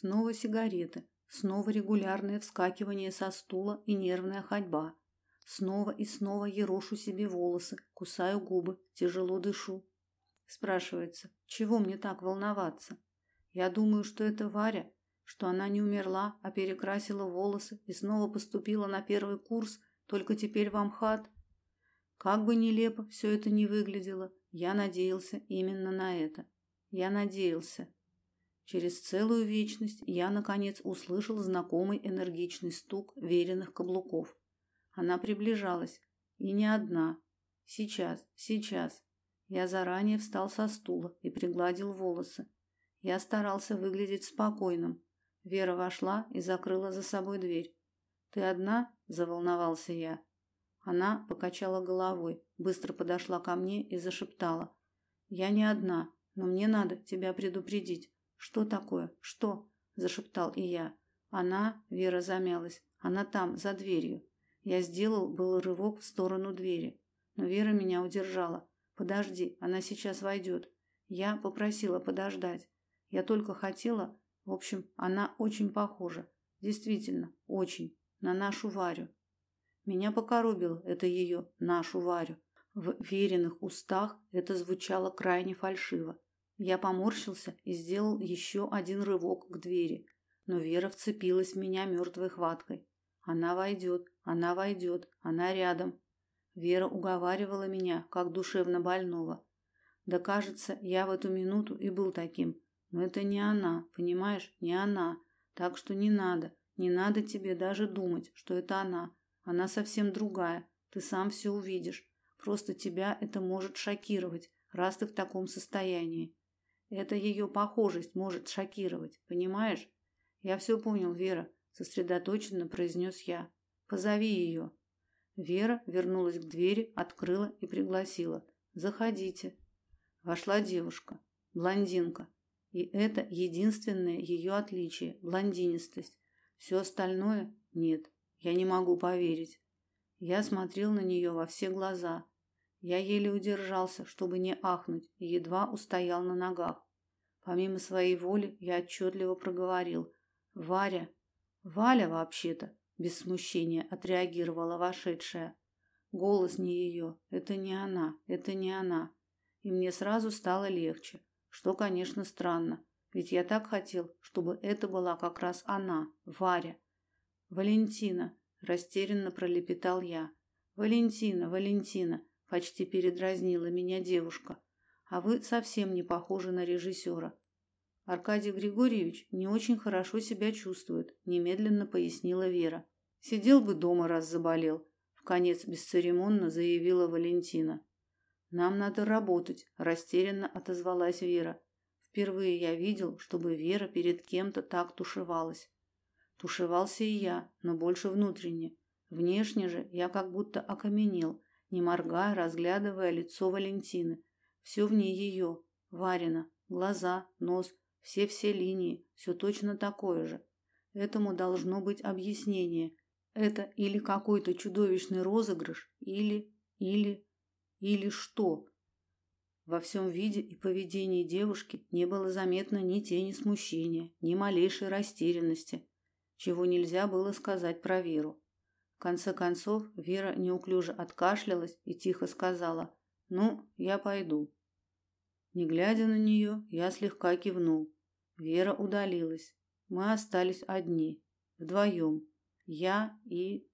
Снова сигареты, снова регулярное вскакивание со стула и нервная ходьба. Снова и снова ерошу себе волосы, кусаю губы, тяжело дышу. Спрашивается, чего мне так волноваться? Я думаю, что это Варя, что она не умерла, а перекрасила волосы и снова поступила на первый курс, только теперь в Амхат. Как бы нелепо все это ни выглядело, я надеялся именно на это. Я надеялся. Через целую вечность я наконец услышал знакомый энергичный стук веренных каблуков. Она приближалась, и не одна. Сейчас, сейчас. Я заранее встал со стула и пригладил волосы. Я старался выглядеть спокойным. Вера вошла и закрыла за собой дверь. Ты одна? заволновался я. Она покачала головой, быстро подошла ко мне и зашептала: "Я не одна, но мне надо тебя предупредить. Что такое? Что?" зашептал и я. Она, Вера замялась. Она там, за дверью. Я сделал был рывок в сторону двери, но Вера меня удержала. Подожди, она сейчас войдет. Я попросила подождать. Я только хотела, в общем, она очень похожа. Действительно, очень на нашу Варю. Меня покоробило это ее нашу Варю. В веренных устах это звучало крайне фальшиво. Я поморщился и сделал еще один рывок к двери, но Вера вцепилась в меня мертвой хваткой. Она войдет, она войдет, она рядом. Вера уговаривала меня, как душевно больного. Да, кажется, я в эту минуту и был таким. Но это не она, понимаешь, не она. Так что не надо, не надо тебе даже думать, что это она. Она совсем другая. Ты сам все увидишь. Просто тебя это может шокировать, раз ты в таком состоянии. Это ее похожесть может шокировать, понимаешь? Я все понял, Вера, сосредоточенно произнес я. Позови ее. Вера вернулась к двери, открыла и пригласила. Заходите. Вошла девушка, блондинка, и это единственное ее отличие блондинистость. Все остальное нет. Я не могу поверить. Я смотрел на нее во все глаза. Я еле удержался, чтобы не ахнуть, и едва устоял на ногах. Помимо своей воли, я отчетливо проговорил: "Варя, Валя вообще-то", без смущения отреагировала вошедшая. Голос не ее, это не она, это не она. И мне сразу стало легче, что, конечно, странно, ведь я так хотел, чтобы это была как раз она, Варя. Валентина, растерянно пролепетал я. Валентина, Валентина, почти передразнила меня девушка. А вы совсем не похожи на режиссера. Аркадий Григорьевич не очень хорошо себя чувствует, немедленно пояснила Вера. Сидел бы дома, раз заболел, в конец бесцеремонно заявила Валентина. Нам надо работать, растерянно отозвалась Вера. Впервые я видел, чтобы Вера перед кем-то так тушевалась. Тушевался и я, но больше внутренне. Внешне же я как будто окаменел, не моргая, разглядывая лицо Валентины. Все в ней ее, Варина, глаза, нос, все-все линии, все точно такое же. Этому должно быть объяснение. Это или какой-то чудовищный розыгрыш, или или или что? Во всем виде и поведении девушки не было заметно ни тени смущения, ни малейшей растерянности чего нельзя было сказать про Веру. Конце концов, Вера неуклюже откашлялась и тихо сказала: "Ну, я пойду". Не глядя на нее, я слегка кивнул. Вера удалилась. Мы остались одни, вдвоем. Я и